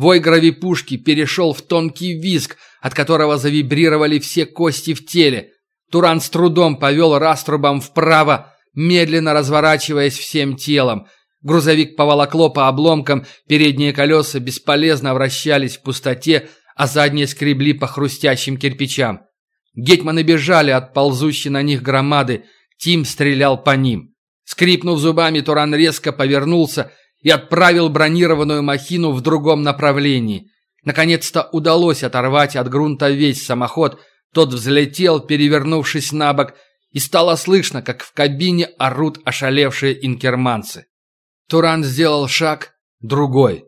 Вой гравипушки перешел в тонкий визг, от которого завибрировали все кости в теле. Туран с трудом повел раструбом вправо, медленно разворачиваясь всем телом. Грузовик поволокло по обломкам, передние колеса бесполезно вращались в пустоте, а задние скребли по хрустящим кирпичам. Гетманы бежали от ползущей на них громады, Тим стрелял по ним. Скрипнув зубами, Туран резко повернулся и отправил бронированную махину в другом направлении. Наконец-то удалось оторвать от грунта весь самоход, тот взлетел, перевернувшись на бок, и стало слышно, как в кабине орут ошалевшие инкерманцы. Туран сделал шаг, другой.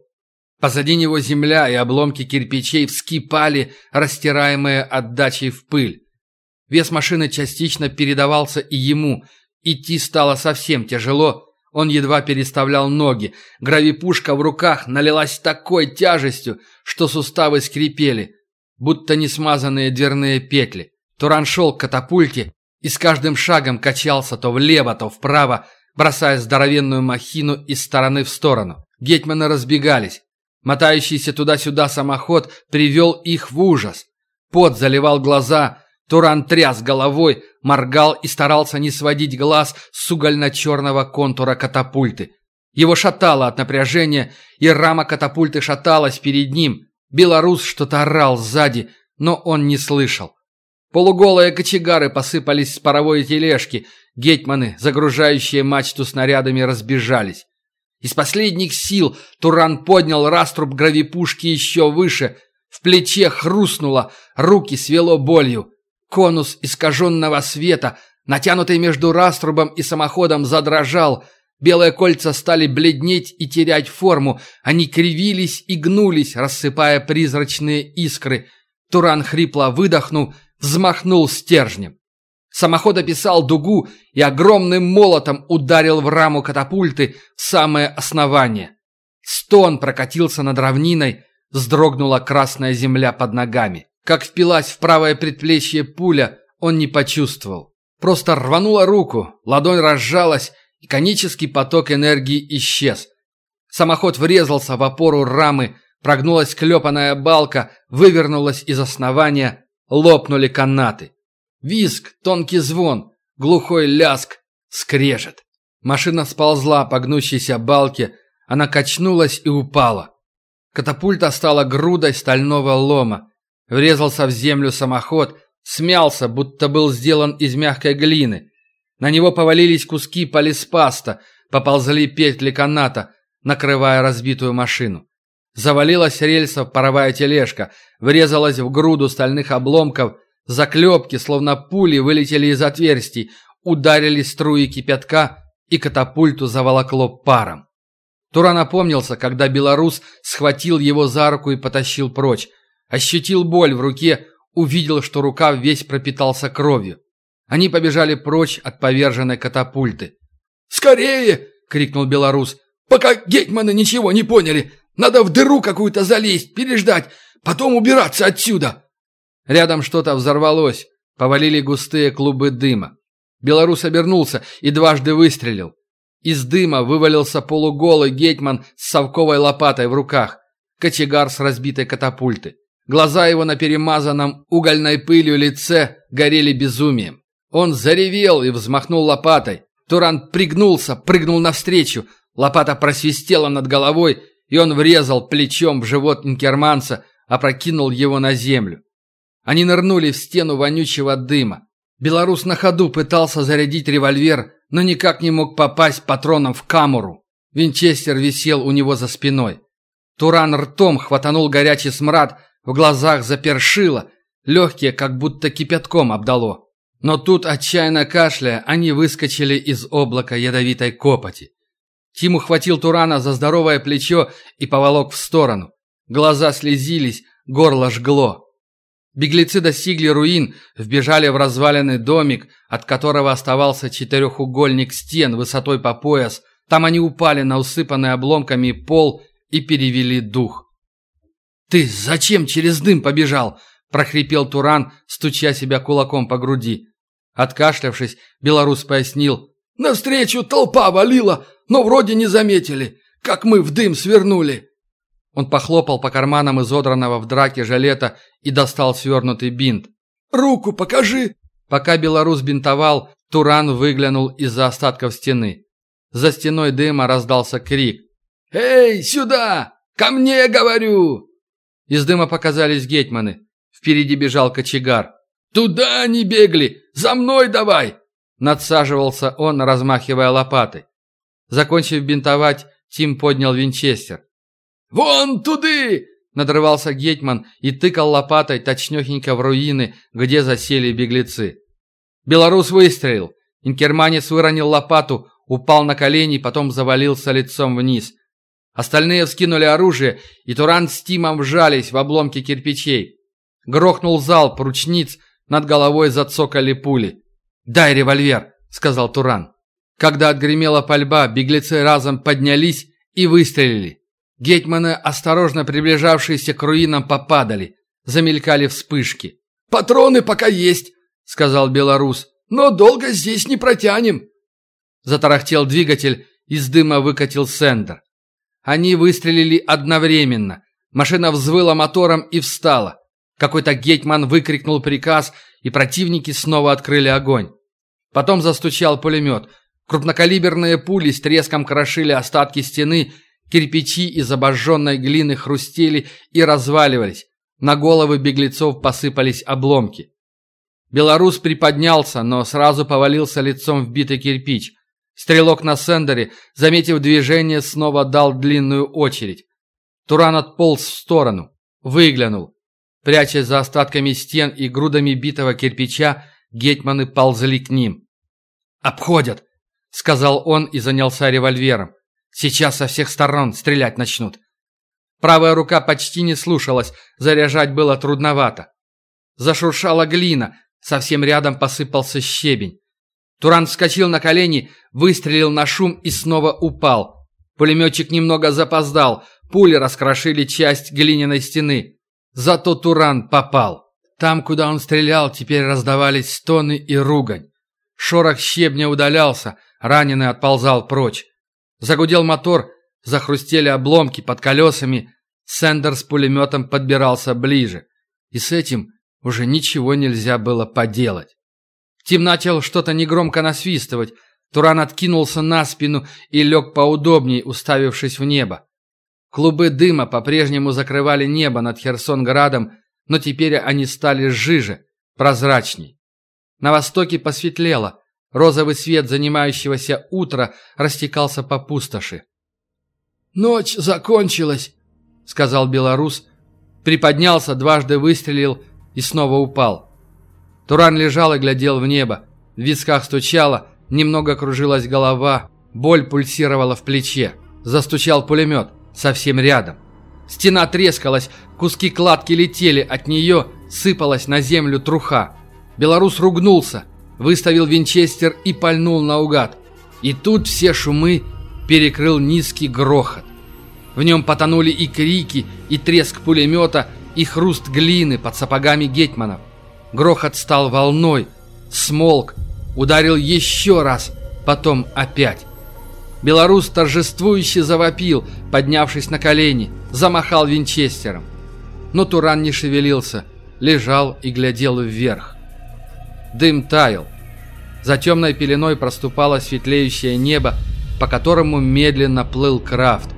Позади него земля и обломки кирпичей вскипали, растираемые отдачей в пыль. Вес машины частично передавался и ему. Идти стало совсем тяжело, он едва переставлял ноги. Гравипушка в руках налилась такой тяжестью, что суставы скрипели, будто не смазанные дверные петли. Туран шел к катапульте и с каждым шагом качался то влево, то вправо, бросая здоровенную махину из стороны в сторону. Гетманы разбегались. Мотающийся туда-сюда самоход привел их в ужас. Пот заливал глаза, Туран тряс головой, моргал и старался не сводить глаз с угольно-черного контура катапульты. Его шатало от напряжения, и рама катапульты шаталась перед ним. Белорус что-то орал сзади, но он не слышал. Полуголые кочегары посыпались с паровой тележки, гетьманы, загружающие мачту снарядами, разбежались. Из последних сил Туран поднял раструб гравипушки еще выше. В плече хрустнуло, руки свело болью. Конус искаженного света, натянутый между раструбом и самоходом, задрожал. Белые кольца стали бледнеть и терять форму. Они кривились и гнулись, рассыпая призрачные искры. Туран хрипло выдохнул, взмахнул стержнем. Самоход описал дугу и огромным молотом ударил в раму катапульты в самое основание. Стон прокатился над равниной, вздрогнула красная земля под ногами. Как впилась в правое предплечье пуля, он не почувствовал. Просто рванула руку, ладонь разжалась, и конический поток энергии исчез. Самоход врезался в опору рамы, прогнулась клепаная балка, вывернулась из основания, лопнули канаты. Визг, тонкий звон, глухой ляск, скрежет. Машина сползла по гнущейся балке, она качнулась и упала. Катапульта стала грудой стального лома. Врезался в землю самоход, смялся, будто был сделан из мягкой глины. На него повалились куски полиспаста, поползли петли каната, накрывая разбитую машину. Завалилась рельсов паровая тележка, врезалась в груду стальных обломков, заклепки, словно пули, вылетели из отверстий, ударили струи кипятка, и катапульту заволокло паром. Тура напомнился, когда белорус схватил его за руку и потащил прочь. Ощутил боль в руке, увидел, что рука весь пропитался кровью. Они побежали прочь от поверженной катапульты. «Скорее!» — крикнул белорус. «Пока гетьманы ничего не поняли! Надо в дыру какую-то залезть, переждать, потом убираться отсюда!» Рядом что-то взорвалось, повалили густые клубы дыма. Белорус обернулся и дважды выстрелил. Из дыма вывалился полуголый гетьман с совковой лопатой в руках, кочегар с разбитой катапульты. Глаза его на перемазанном угольной пылью лице горели безумием. Он заревел и взмахнул лопатой. Туран пригнулся, прыгнул навстречу. Лопата просвистела над головой, и он врезал плечом в живот инкерманца, опрокинул его на землю. Они нырнули в стену вонючего дыма. Белорус на ходу пытался зарядить револьвер, но никак не мог попасть патроном в камеру. Винчестер висел у него за спиной. Туран ртом хватанул горячий смрад, в глазах запершило, легкие как будто кипятком обдало. Но тут, отчаянно кашляя, они выскочили из облака ядовитой копоти. Тим ухватил Турана за здоровое плечо и поволок в сторону. Глаза слезились, горло жгло. Беглецы достигли руин, вбежали в разваленный домик, от которого оставался четырехугольник стен высотой по пояс. Там они упали на усыпанный обломками пол и перевели дух. «Ты зачем через дым побежал?» – прохрипел Туран, стуча себя кулаком по груди. Откашлявшись, белорус пояснил. «Навстречу толпа валила, но вроде не заметили, как мы в дым свернули». Он похлопал по карманам изодранного в драке жилета и достал свернутый бинт. «Руку покажи!» Пока белорус бинтовал, Туран выглянул из-за остатков стены. За стеной дыма раздался крик. «Эй, сюда! Ко мне, говорю!» Из дыма показались гетманы. Впереди бежал кочегар. «Туда они бегли! За мной давай!» Надсаживался он, размахивая лопатой. Закончив бинтовать, Тим поднял винчестер. «Вон туды!» – надрывался Гетман и тыкал лопатой точнёхенько в руины, где засели беглецы. Белорус выстрелил. Инкерманец выронил лопату, упал на колени, потом завалился лицом вниз. Остальные вскинули оружие, и Туран с Тимом вжались в обломки кирпичей. Грохнул залп ручниц, над головой зацокали пули. «Дай револьвер», — сказал Туран. Когда отгремела пальба, беглецы разом поднялись и выстрелили. Гетманы, осторожно приближавшиеся к руинам, попадали. Замелькали вспышки. «Патроны пока есть», — сказал белорус. «Но долго здесь не протянем». Затарахтел двигатель, из дыма выкатил сендер. Они выстрелили одновременно. Машина взвыла мотором и встала. Какой-то гетьман выкрикнул приказ, и противники снова открыли огонь. Потом застучал пулемет. Крупнокалиберные пули с треском крошили остатки стены, кирпичи из обожженной глины хрустели и разваливались. На головы беглецов посыпались обломки. Белорус приподнялся, но сразу повалился лицом в битый кирпич. Стрелок на сендере, заметив движение, снова дал длинную очередь. Туран отполз в сторону, выглянул. Прячась за остатками стен и грудами битого кирпича, гетманы ползли к ним. «Обходят!» — сказал он и занялся револьвером. «Сейчас со всех сторон стрелять начнут». Правая рука почти не слушалась, заряжать было трудновато. Зашуршала глина, совсем рядом посыпался щебень. Туран вскочил на колени, выстрелил на шум и снова упал. Пулеметчик немного запоздал, пули раскрошили часть глиняной стены. Зато Туран попал. Там, куда он стрелял, теперь раздавались стоны и ругань. Шорох щебня удалялся, раненый отползал прочь. Загудел мотор, захрустели обломки под колесами. Сендер с пулеметом подбирался ближе. И с этим уже ничего нельзя было поделать. Тим начал что-то негромко насвистывать. Туран откинулся на спину и лег поудобней, уставившись в небо. Клубы дыма по-прежнему закрывали небо над Херсонградом, но теперь они стали жиже, прозрачней. На востоке посветлело. Розовый свет занимающегося утра растекался по пустоши. «Ночь закончилась», — сказал белорус, приподнялся, дважды выстрелил и снова упал. Туран лежал и глядел в небо. В висках стучало, немного кружилась голова, боль пульсировала в плече. Застучал пулемет совсем рядом. Стена трескалась, куски кладки летели, от нее сыпалась на землю труха. Белорус ругнулся, выставил винчестер и пальнул наугад. И тут все шумы перекрыл низкий грохот. В нем потонули и крики, и треск пулемета, и хруст глины под сапогами гетманов. Грохот стал волной, смолк, ударил еще раз, потом опять. Белорус торжествующе завопил, поднявшись на колени, замахал винчестером. Но Туран не шевелился, лежал и глядел вверх. Дым таял. За темной пеленой проступало светлеющее небо, по которому медленно плыл крафт.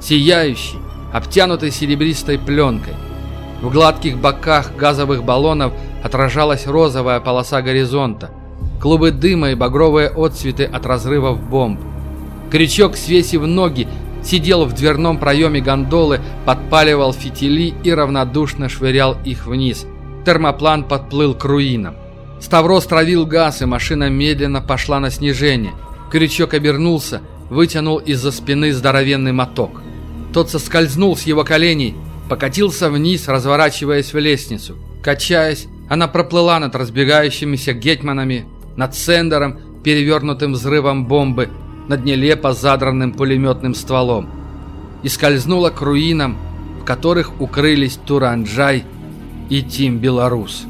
Сияющий, обтянутый серебристой пленкой. В гладких боках газовых баллонов отражалась розовая полоса горизонта. Клубы дыма и багровые отцветы от разрывов бомб. Крючок, свесив ноги, сидел в дверном проеме гондолы, подпаливал фитили и равнодушно швырял их вниз. Термоплан подплыл к руинам. Ставрос травил газ, и машина медленно пошла на снижение. Крючок обернулся, вытянул из-за спины здоровенный моток. Тот соскользнул с его коленей, покатился вниз, разворачиваясь в лестницу. Качаясь, она проплыла над разбегающимися гетманами, над Сендером, перевернутым взрывом бомбы, над нелепо задранным пулеметным стволом и скользнула к руинам, в которых укрылись Туранджай и Тим Белорус.